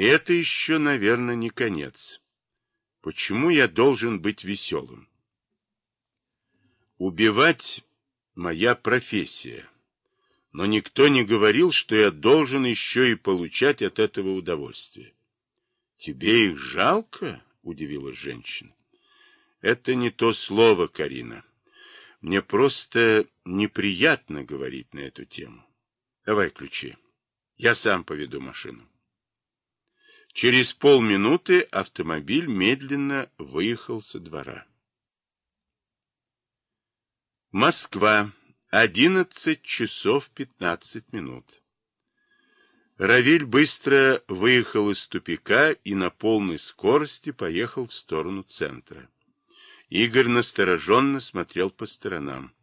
И это еще, наверное, не конец. Почему я должен быть веселым? Убивать — моя профессия. Но никто не говорил, что я должен еще и получать от этого удовольствие. Тебе их жалко? — удивилась женщина. Это не то слово, Карина. Мне просто неприятно говорить на эту тему. Давай ключи. Я сам поведу машину. Через полминуты автомобиль медленно выехал со двора. Москва. Одиннадцать часов пятнадцать минут. Равиль быстро выехал из тупика и на полной скорости поехал в сторону центра. Игорь настороженно смотрел по сторонам.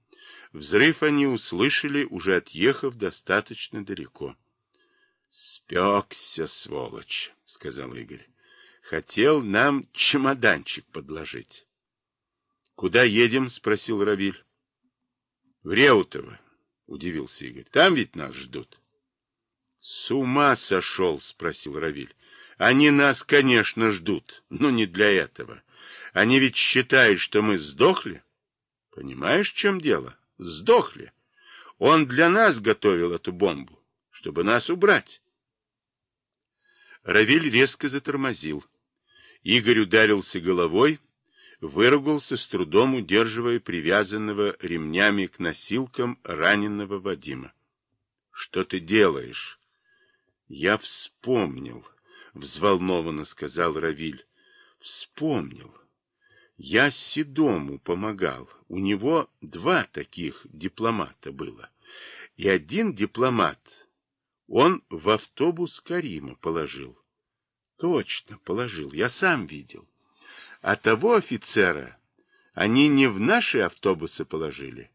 Взрыв они услышали, уже отъехав достаточно далеко. — Спекся, сволочь, — сказал Игорь. — Хотел нам чемоданчик подложить. — Куда едем? — спросил Равиль. — В Реутово, — удивился Игорь. — Там ведь нас ждут. — С ума сошел, — спросил Равиль. — Они нас, конечно, ждут, но не для этого. Они ведь считают, что мы сдохли. Понимаешь, в чем дело? Сдохли. Он для нас готовил эту бомбу, чтобы нас убрать. Равиль резко затормозил. Игорь ударился головой, выругался с трудом, удерживая привязанного ремнями к носилкам раненого Вадима. — Что ты делаешь? — Я вспомнил, — взволнованно сказал Равиль. — Вспомнил. Я Седому помогал. У него два таких дипломата было. И один дипломат он в автобус Карима положил. Точно положил, я сам видел. А того офицера они не в наши автобусы положили,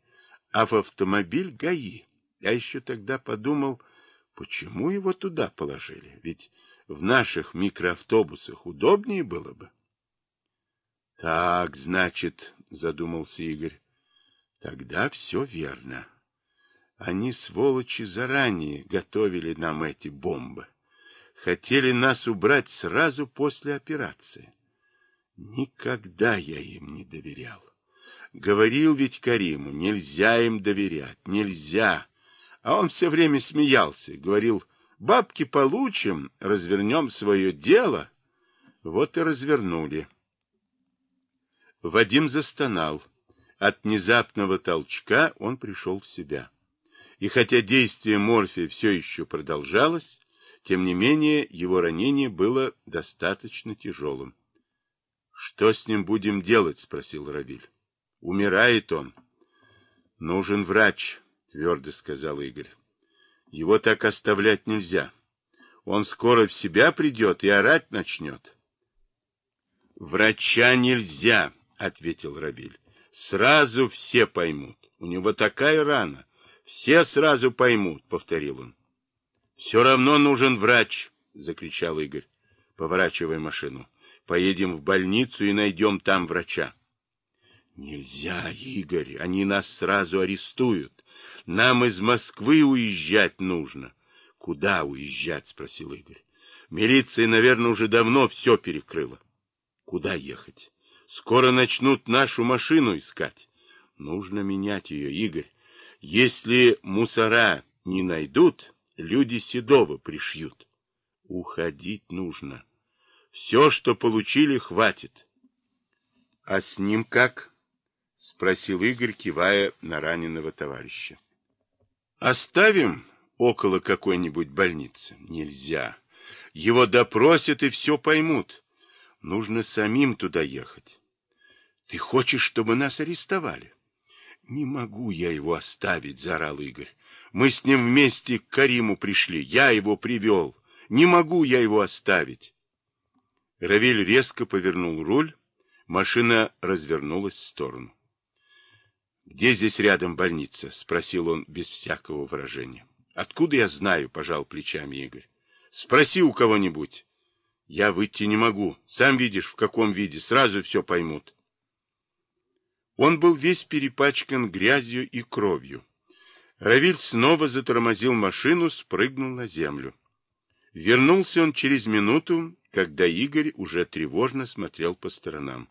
а в автомобиль ГАИ. Я еще тогда подумал, почему его туда положили? Ведь в наших микроавтобусах удобнее было бы. Так, значит, задумался Игорь. Тогда все верно. Они, сволочи, заранее готовили нам эти бомбы. Хотели нас убрать сразу после операции. Никогда я им не доверял. Говорил ведь Кариму, нельзя им доверять, нельзя. А он все время смеялся, говорил, бабки получим, развернем свое дело. Вот и развернули. Вадим застонал. От внезапного толчка он пришел в себя. И хотя действие морфия все еще продолжалось, тем не менее его ранение было достаточно тяжелым. — Что с ним будем делать? — спросил Равиль. — Умирает он. — Нужен врач, — твердо сказал Игорь. — Его так оставлять нельзя. Он скоро в себя придет и орать начнет. — Врача нельзя, ответил Равиль. Сразу все поймут. У него такая рана. Все сразу поймут, повторил он. Все равно нужен врач, закричал Игорь, поворачивая машину. Поедем в больницу и найдем там врача. Нельзя, Игорь, они нас сразу арестуют. Нам из Москвы уезжать нужно. Куда уезжать, спросил Игорь. Милиция, наверное, уже давно все перекрыла. Куда ехать? Скоро начнут нашу машину искать. Нужно менять ее, Игорь. Если мусора не найдут, люди Седова пришьют. Уходить нужно. Все, что получили, хватит. — А с ним как? — спросил Игорь, кивая на раненого товарища. — Оставим около какой-нибудь больницы? Нельзя. Его допросят и все поймут. Нужно самим туда ехать. Ты хочешь, чтобы нас арестовали? Не могу я его оставить, заорал Игорь. Мы с ним вместе к Кариму пришли. Я его привел. Не могу я его оставить. Равиль резко повернул руль. Машина развернулась в сторону. «Где здесь рядом больница?» — спросил он без всякого выражения. «Откуда я знаю?» — пожал плечами Игорь. «Спроси у кого-нибудь». «Я выйти не могу. Сам видишь, в каком виде. Сразу все поймут». Он был весь перепачкан грязью и кровью. Равиль снова затормозил машину, спрыгнул на землю. Вернулся он через минуту, когда Игорь уже тревожно смотрел по сторонам.